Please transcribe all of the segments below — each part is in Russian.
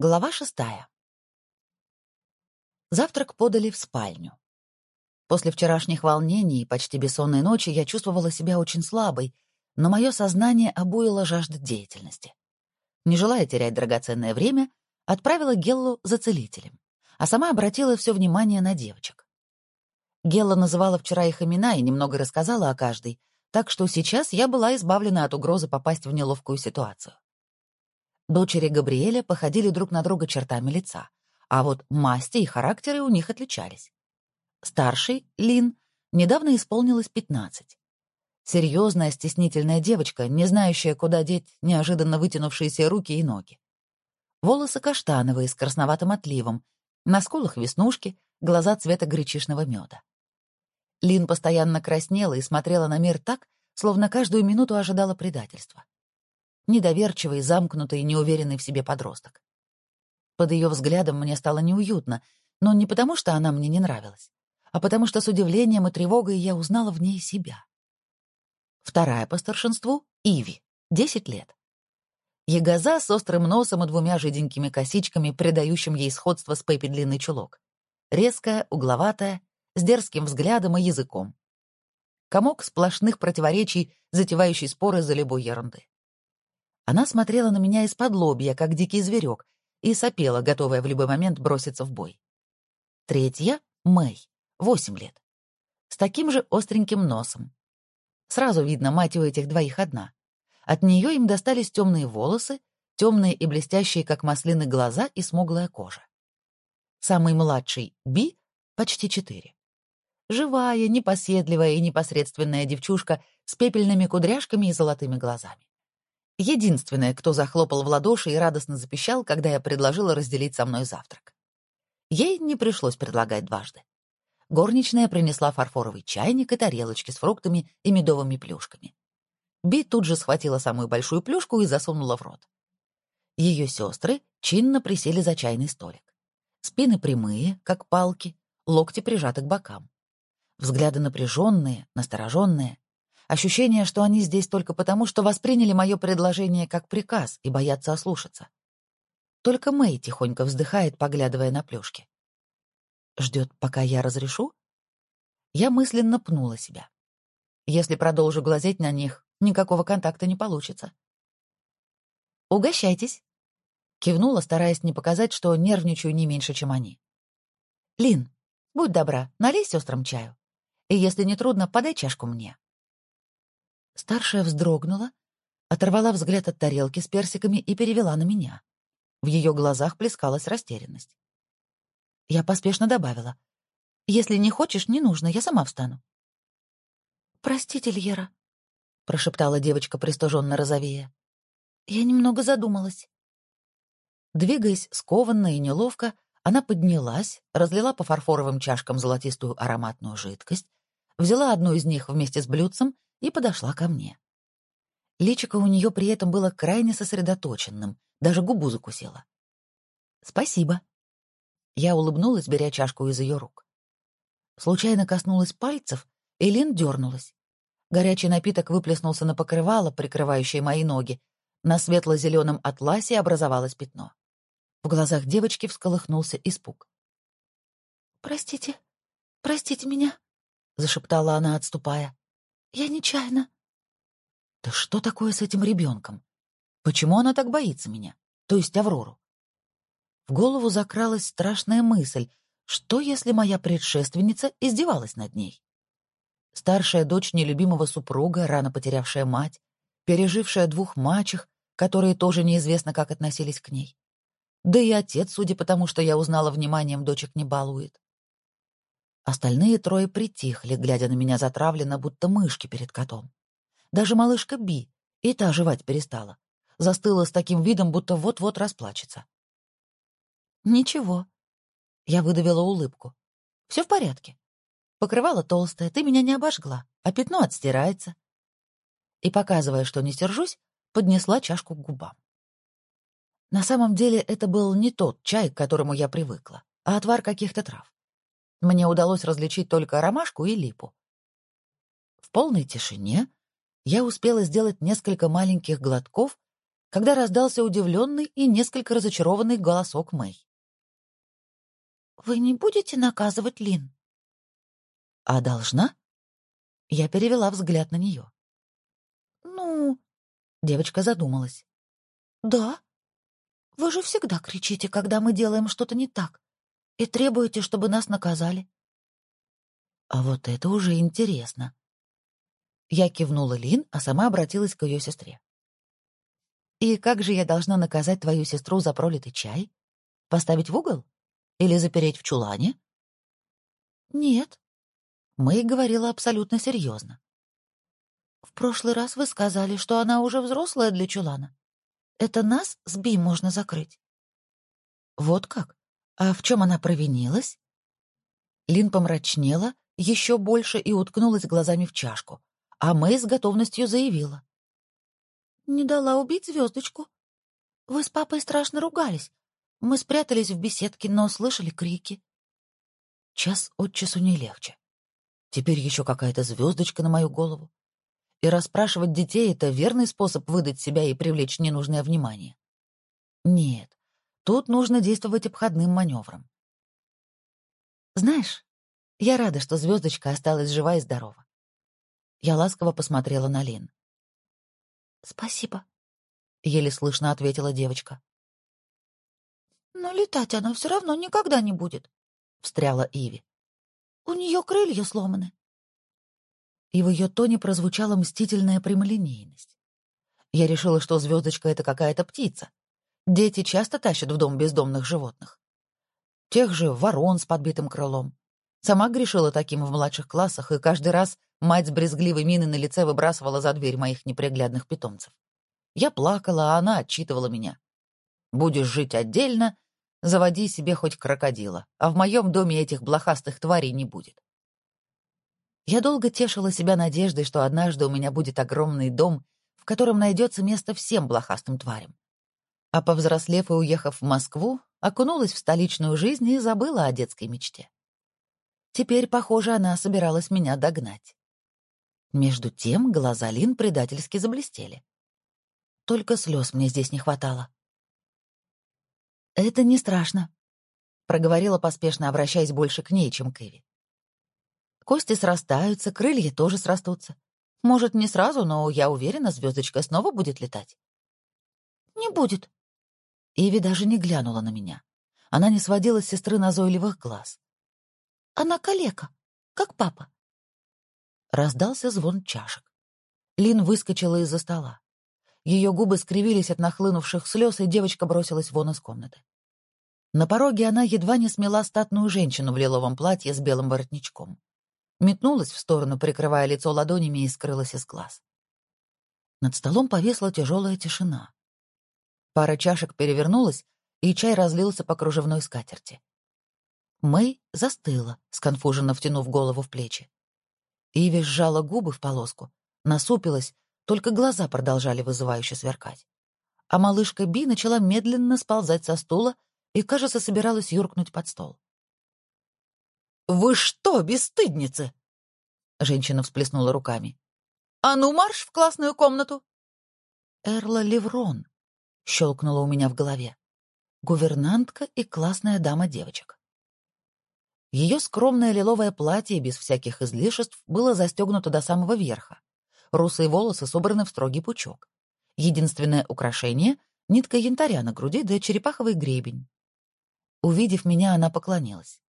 Глава шестая. Завтрак подали в спальню. После вчерашних волнений и почти бессонной ночи я чувствовала себя очень слабой, но мое сознание обуяло жажда деятельности. Не желая терять драгоценное время, отправила Геллу за целителем, а сама обратила все внимание на девочек. Гелла называла вчера их имена и немного рассказала о каждой, так что сейчас я была избавлена от угрозы попасть в неловкую ситуацию. Дочери Габриэля походили друг на друга чертами лица, а вот масти и характеры у них отличались. Старший, Лин, недавно исполнилось 15. Серьезная, стеснительная девочка, не знающая, куда деть неожиданно вытянувшиеся руки и ноги. Волосы каштановые, с красноватым отливом, на скулах веснушки, глаза цвета гречишного меда. Лин постоянно краснела и смотрела на мир так, словно каждую минуту ожидала предательства недоверчивый, замкнутый, неуверенный в себе подросток. Под ее взглядом мне стало неуютно, но не потому, что она мне не нравилась, а потому что с удивлением и тревогой я узнала в ней себя. Вторая по старшинству — Иви, 10 лет. Ягоза с острым носом и двумя жиденькими косичками, придающим ей сходство с Пеппи длинный чулок. Резкая, угловатая, с дерзким взглядом и языком. Комок сплошных противоречий, затевающий споры за любой ерунды. Она смотрела на меня из-под лобья, как дикий зверек, и сопела, готовая в любой момент броситься в бой. Третья — Мэй, восемь лет. С таким же остреньким носом. Сразу видно, мать у этих двоих одна. От нее им достались темные волосы, темные и блестящие, как маслины, глаза и смуглая кожа. Самый младший — Би, почти четыре. Живая, непоседливая и непосредственная девчушка с пепельными кудряшками и золотыми глазами. Единственная, кто захлопал в ладоши и радостно запищал, когда я предложила разделить со мной завтрак. Ей не пришлось предлагать дважды. Горничная принесла фарфоровый чайник и тарелочки с фруктами и медовыми плюшками. Би тут же схватила самую большую плюшку и засунула в рот. Ее сестры чинно присели за чайный столик. Спины прямые, как палки, локти прижаты к бокам. Взгляды напряженные, настороженные. Ощущение, что они здесь только потому, что восприняли мое предложение как приказ и боятся ослушаться. Только Мэй тихонько вздыхает, поглядывая на плюшки. Ждет, пока я разрешу? Я мысленно пнула себя. Если продолжу глазеть на них, никакого контакта не получится. «Угощайтесь», — кивнула, стараясь не показать, что нервничаю не меньше, чем они. «Лин, будь добра, налей сестрам чаю. И если не трудно, подай чашку мне». Старшая вздрогнула, оторвала взгляд от тарелки с персиками и перевела на меня. В ее глазах плескалась растерянность. Я поспешно добавила. «Если не хочешь, не нужно, я сама встану». «Простите, Льера», — прошептала девочка, пристыженно розовея. «Я немного задумалась». Двигаясь скованно и неловко, она поднялась, разлила по фарфоровым чашкам золотистую ароматную жидкость, взяла одну из них вместе с блюдцем и подошла ко мне. Личико у нее при этом было крайне сосредоточенным, даже губу закусила. «Спасибо». Я улыбнулась, беря чашку из ее рук. Случайно коснулась пальцев, и Лин дернулась. Горячий напиток выплеснулся на покрывало, прикрывающее мои ноги. На светло-зеленом атласе образовалось пятно. В глазах девочки всколыхнулся испуг. «Простите, простите меня», — зашептала она, отступая. Я нечаянно. Да что такое с этим ребенком? Почему она так боится меня? То есть Аврору? В голову закралась страшная мысль, что если моя предшественница издевалась над ней? Старшая дочь нелюбимого супруга, рано потерявшая мать, пережившая двух мачех, которые тоже неизвестно, как относились к ней. Да и отец, судя по тому, что я узнала, вниманием дочек не балует. Остальные трое притихли, глядя на меня затравленно, будто мышки перед котом. Даже малышка Би, и та жевать перестала. Застыла с таким видом, будто вот-вот расплачется. «Ничего». Я выдавила улыбку. «Все в порядке. Покрывало толстое, ты меня не обожгла, а пятно отстирается». И, показывая, что не сержусь, поднесла чашку к губам. На самом деле это был не тот чай, к которому я привыкла, а отвар каких-то трав. Мне удалось различить только ромашку и липу. В полной тишине я успела сделать несколько маленьких глотков когда раздался удивленный и несколько разочарованный голосок Мэй. «Вы не будете наказывать Лин?» «А должна?» Я перевела взгляд на нее. «Ну...» — девочка задумалась. «Да. Вы же всегда кричите, когда мы делаем что-то не так, и требуете, чтобы нас наказали». «А вот это уже интересно». Я кивнула Лин, а сама обратилась к ее сестре. «И как же я должна наказать твою сестру за пролитый чай? Поставить в угол? Или запереть в чулане?» «Нет», — Мэй говорила абсолютно серьезно. «В прошлый раз вы сказали, что она уже взрослая для чулана. Это нас с Би можно закрыть». «Вот как? А в чем она провинилась?» Лин помрачнела еще больше и уткнулась глазами в чашку, а Мэй с готовностью заявила. «Не дала убить звездочку. Вы с папой страшно ругались. Мы спрятались в беседке, но слышали крики». Час от часу не легче. Теперь еще какая-то звездочка на мою голову. И расспрашивать детей — это верный способ выдать себя и привлечь ненужное внимание. Нет, тут нужно действовать обходным маневром. Знаешь, я рада, что звездочка осталась жива и здорова. Я ласково посмотрела на Лин. «Спасибо», — еле слышно ответила девочка. «Но летать она все равно никогда не будет», — встряла Иви. «У нее крылья сломаны». И в ее тоне прозвучала мстительная прямолинейность. Я решила, что звездочка — это какая-то птица. Дети часто тащат в дом бездомных животных. Тех же ворон с подбитым крылом. Сама грешила таким в младших классах, и каждый раз мать с брезгливой миной на лице выбрасывала за дверь моих неприглядных питомцев. Я плакала, а она отчитывала меня. «Будешь жить отдельно, заводи себе хоть крокодила, а в моем доме этих блохастых тварей не будет». Я долго тешила себя надеждой, что однажды у меня будет огромный дом, в котором найдется место всем блохастым тварям. А повзрослев и уехав в Москву, окунулась в столичную жизнь и забыла о детской мечте. Теперь, похоже, она собиралась меня догнать. Между тем глаза Лин предательски заблестели. Только слез мне здесь не хватало. «Это не страшно», — проговорила поспешно, обращаясь больше к ней, чем к Эви. «Кости срастаются, крылья тоже срастутся. Может, не сразу, но я уверена, звездочка снова будет летать». «Не будет». Иви даже не глянула на меня. Она не сводила с сестры назойливых глаз. Она калека, как папа. Раздался звон чашек. Лин выскочила из-за стола. Ее губы скривились от нахлынувших слез, и девочка бросилась вон из комнаты. На пороге она едва не смела статную женщину в лиловом платье с белым воротничком. Метнулась в сторону, прикрывая лицо ладонями, и скрылась из глаз. Над столом повесла тяжелая тишина. Пара чашек перевернулась, и чай разлился по кружевной скатерти. Мэй застыла, сконфуженно втянув голову в плечи. Иви сжала губы в полоску, насупилась, только глаза продолжали вызывающе сверкать. А малышка Би начала медленно сползать со стула и, кажется, собиралась юркнуть под стол. «Вы что, бесстыдницы?» Женщина всплеснула руками. «А ну, марш в классную комнату!» «Эрла Леврон», — щелкнула у меня в голове. «Гувернантка и классная дама девочек». Ее скромное лиловое платье без всяких излишеств было застегнуто до самого верха. Русые волосы собраны в строгий пучок. Единственное украшение — нитка янтаря на груди да черепаховый гребень. Увидев меня, она поклонилась.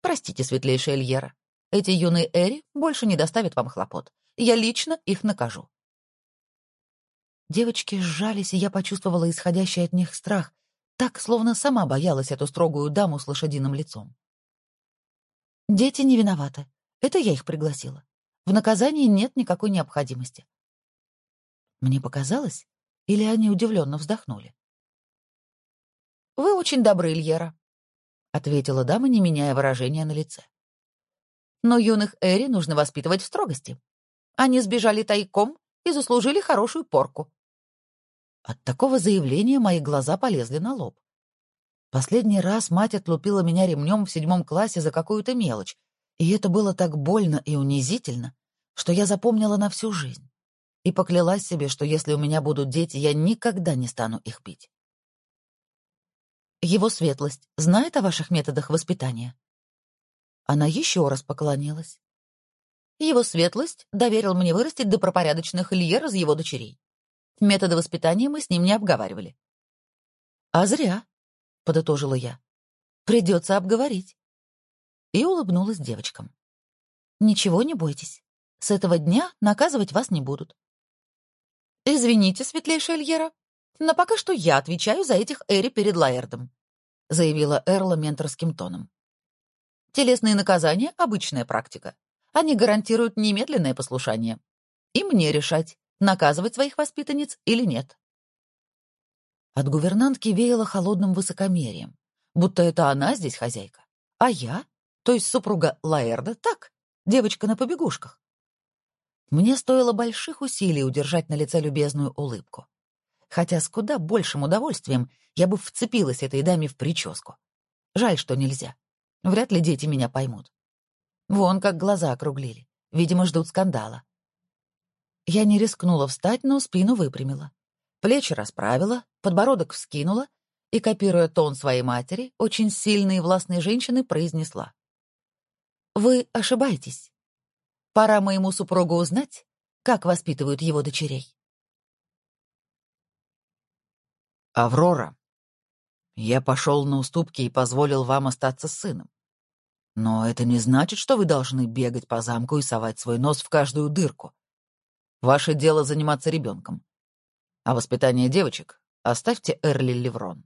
«Простите, светлейшая Эльера, эти юные Эри больше не доставят вам хлопот. Я лично их накажу». Девочки сжались, и я почувствовала исходящий от них страх, так, словно сама боялась эту строгую даму с лошадиным лицом. Дети не виноваты. Это я их пригласила. В наказании нет никакой необходимости. Мне показалось, или они удивленно вздохнули? «Вы очень добры, Ильера», — ответила дама, не меняя выражения на лице. «Но юных Эри нужно воспитывать в строгости. Они сбежали тайком и заслужили хорошую порку». От такого заявления мои глаза полезли на лоб. Последний раз мать отлупила меня ремнем в седьмом классе за какую-то мелочь, и это было так больно и унизительно, что я запомнила на всю жизнь. и поклялась себе, что если у меня будут дети, я никогда не стану их пить. Его светлость знает о ваших методах воспитания? Она еще раз поклонилась. Его светлость доверил мне вырастить добропорядочных Ильер из его дочерей. Методы воспитания мы с ним не обговаривали. «А зря», — подытожила я. «Придется обговорить». И улыбнулась девочкам. «Ничего не бойтесь. С этого дня наказывать вас не будут». «Извините, светлейшая Эльера, но пока что я отвечаю за этих Эри перед Лаэрдом», — заявила Эрла менторским тоном. «Телесные наказания — обычная практика. Они гарантируют немедленное послушание. И мне решать, наказывать своих воспитанниц или нет. От гувернантки веяло холодным высокомерием, будто это она здесь хозяйка, а я, то есть супруга Лаэрда, так, девочка на побегушках. Мне стоило больших усилий удержать на лице любезную улыбку. Хотя с куда большим удовольствием я бы вцепилась этой даме в прическу. Жаль, что нельзя. Вряд ли дети меня поймут. Вон как глаза округлили. Видимо, ждут скандала. Я не рискнула встать, но спину выпрямила. Плечи расправила, подбородок вскинула и, копируя тон своей матери, очень сильной и властной женщины, произнесла. «Вы ошибаетесь. Пора моему супругу узнать, как воспитывают его дочерей». «Аврора, я пошел на уступки и позволил вам остаться с сыном. Но это не значит, что вы должны бегать по замку и совать свой нос в каждую дырку. Ваше дело заниматься ребенком. А воспитание девочек оставьте Эрли Леврон.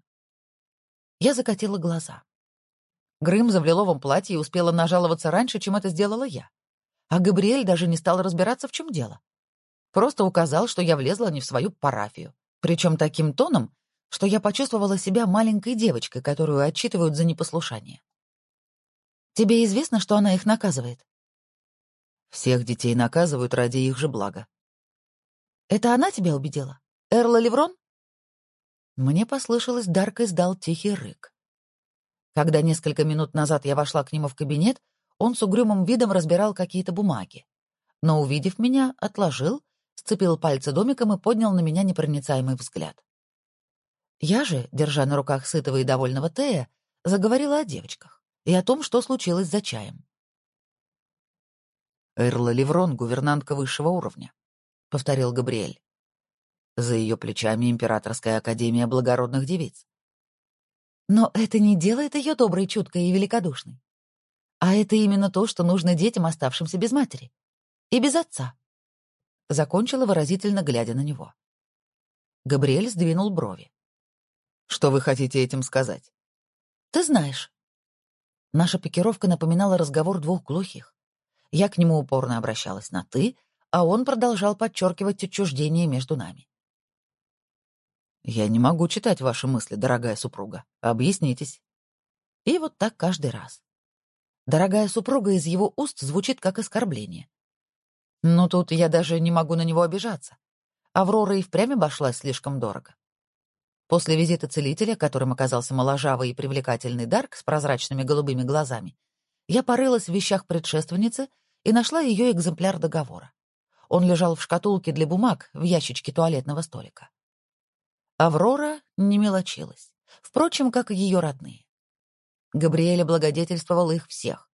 Я закатила глаза. Грымза в лиловом платье успела нажаловаться раньше, чем это сделала я. А Габриэль даже не стал разбираться, в чем дело. Просто указал, что я влезла не в свою парафию. Причем таким тоном, что я почувствовала себя маленькой девочкой, которую отчитывают за непослушание. Тебе известно, что она их наказывает? Всех детей наказывают ради их же блага. Это она тебя убедила? Эрла Леврон? Мне послышалось, Дарк издал тихий рык. Когда несколько минут назад я вошла к нему в кабинет, он с угрюмым видом разбирал какие-то бумаги. Но, увидев меня, отложил, сцепил пальцы домиком и поднял на меня непроницаемый взгляд. Я же, держа на руках сытого и довольного Тея, заговорила о девочках и о том, что случилось за чаем. «Эрла Леврон — гувернантка высшего уровня», — повторил Габриэль. «За ее плечами Императорская Академия Благородных Девиц». «Но это не делает ее доброй, чуткой и великодушной. А это именно то, что нужно детям, оставшимся без матери. И без отца». Закончила выразительно, глядя на него. Габриэль сдвинул брови. «Что вы хотите этим сказать?» «Ты знаешь, Наша пикировка напоминала разговор двух глухих. Я к нему упорно обращалась на «ты», а он продолжал подчеркивать отчуждение между нами. «Я не могу читать ваши мысли, дорогая супруга. Объяснитесь». И вот так каждый раз. «Дорогая супруга» из его уст звучит как оскорбление. Но тут я даже не могу на него обижаться. Аврора и впрямь обошлась слишком дорого. После визита целителя, которым оказался моложавый и привлекательный Дарк с прозрачными голубыми глазами, я порылась в вещах предшественницы и нашла ее экземпляр договора. Он лежал в шкатулке для бумаг в ящичке туалетного столика. Аврора не мелочилась, впрочем, как и ее родные. Габриэля благодетельствовал их всех.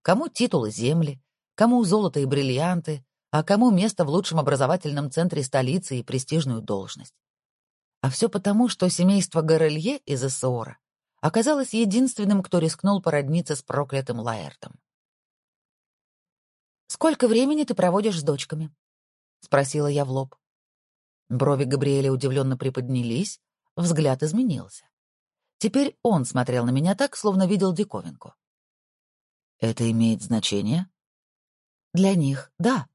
Кому титулы земли, кому золото и бриллианты, а кому место в лучшем образовательном центре столицы и престижную должность. А все потому, что семейство Горелье из Эссеора оказалось единственным, кто рискнул породниться с проклятым Лаэртом. «Сколько времени ты проводишь с дочками?» — спросила я в лоб. Брови Габриэля удивленно приподнялись, взгляд изменился. Теперь он смотрел на меня так, словно видел диковинку. «Это имеет значение?» «Для них, да.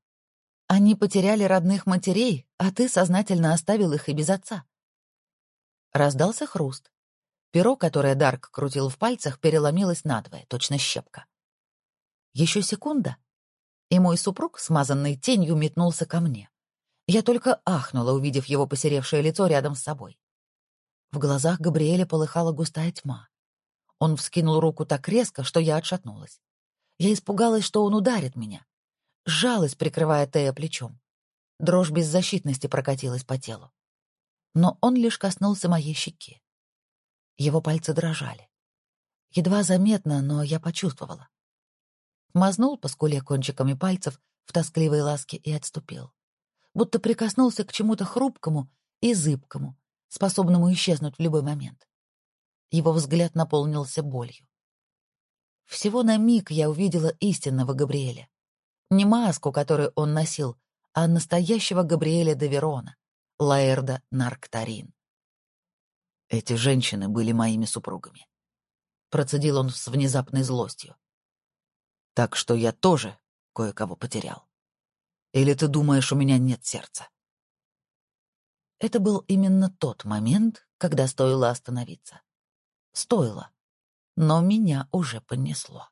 Они потеряли родных матерей, а ты сознательно оставил их и без отца. Раздался хруст. Перо, которое Дарк крутил в пальцах, переломилось надвое, точно щепка. Еще секунда, и мой супруг, смазанный тенью, метнулся ко мне. Я только ахнула, увидев его посеревшее лицо рядом с собой. В глазах Габриэля полыхала густая тьма. Он вскинул руку так резко, что я отшатнулась. Я испугалась, что он ударит меня. Сжалась, прикрывая Тея плечом. Дрожь беззащитности прокатилась по телу. Но он лишь коснулся моей щеки. Его пальцы дрожали. Едва заметно, но я почувствовала. Мазнул по скуле кончиками пальцев в тоскливой ласке и отступил. Будто прикоснулся к чему-то хрупкому и зыбкому, способному исчезнуть в любой момент. Его взгляд наполнился болью. Всего на миг я увидела истинного Габриэля. Не маску, которую он носил, а настоящего Габриэля де Верона, Лаэрда Нарктарин. Эти женщины были моими супругами. Процедил он с внезапной злостью. Так что я тоже кое-кого потерял. Или ты думаешь, у меня нет сердца? Это был именно тот момент, когда стоило остановиться. Стоило. Но меня уже понесло.